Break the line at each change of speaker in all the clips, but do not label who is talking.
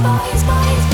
boys, boys.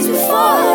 days before.